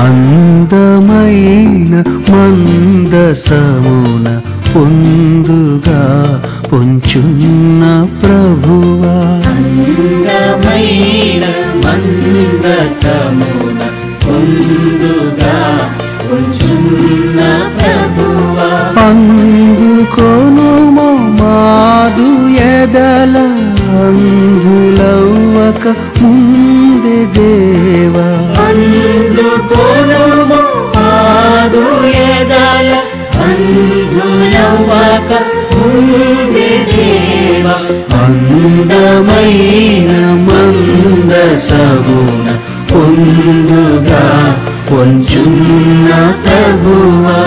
అందమైన మందసమున పొందుగా పొంచున్న ప్రభువా. అందమైన మందసమున పొందుగా ఉంచున్న ప్రభువా. అందుకొనుము మాదు ఎదల అంధులవ్వక ముందే మందసమున పొందుగా పొంచున్న ప్రభువా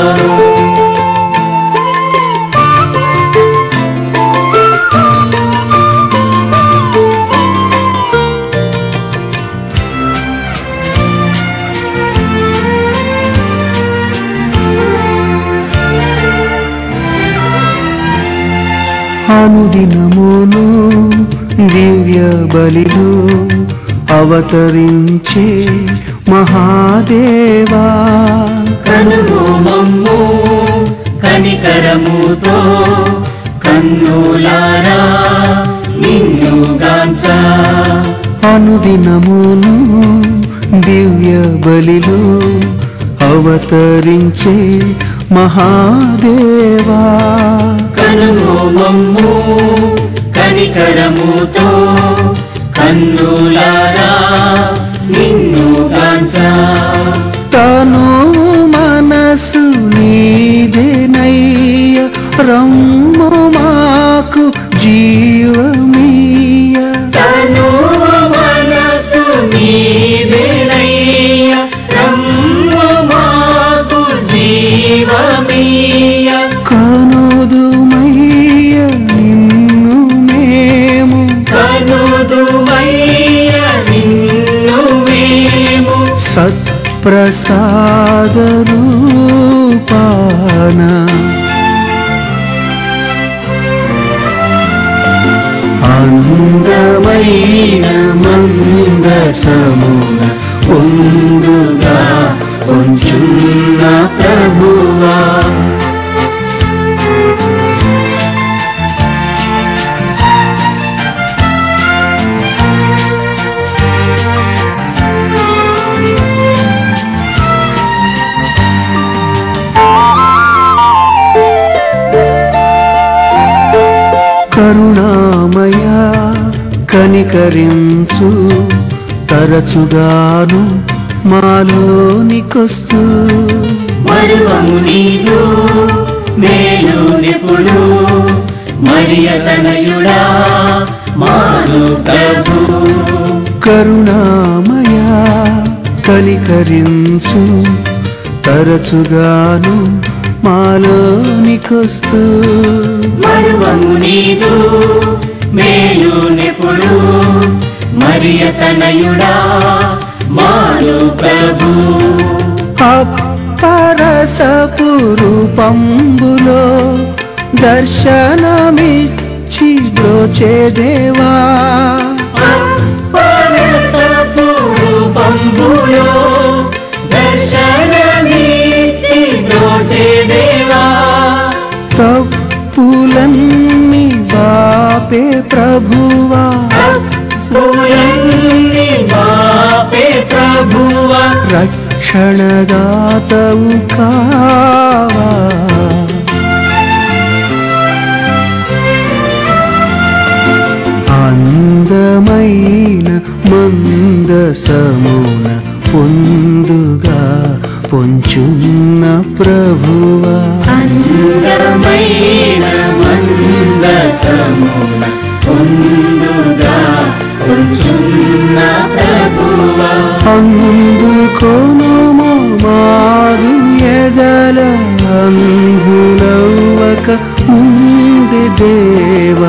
అనుదినమును దివ్య బలిలో అవతరించే మహాదేవా. కనుము మమ్ము కనికరముతో కన్నులారా నిన్నుగాంచ అనుదినమును దివ్య బలిలో అవతరించే మహాదేవా. కనుము మమ్ము కనికరముతో రమ్ము మాకు జీవమీయ. తను మనసు రమ్ము మాకు జీవమీయ. కనుదుమయ్య నిన్ను మేము. కనుదుమయ్య నిన్ను మేము. సత్ప్రసాద రూపాన అందమైన మందసమున పొందుగా కొంచున్న ప్రభువా కరుణామయ కనికరించు తరచుగాను మాలోనికొస్తూ. మరువము నీదు మేలు నిపుడు మరియ తనయుడా మాను ప్రభు. కరుణామయ కనికరించు తరచుగాను మాలోనికొస్తూ. తనయుడా మాను ప్రభు. అప్పరసపు రూపంబులో దర్శనమిచ్చి దేవా. పరసపు రూపంబులో దర్శనమిచ్చి దోచే దేవా. తప్పులన్నీ బాపే ప్రభువా. పూలన్నీ ప్రభువా రక్షణదాతవు కావా అందమైన మందసమున పొందుగా పొంచున్న ప్రభువా అందమైన यदलं धूलम्वक मुदिव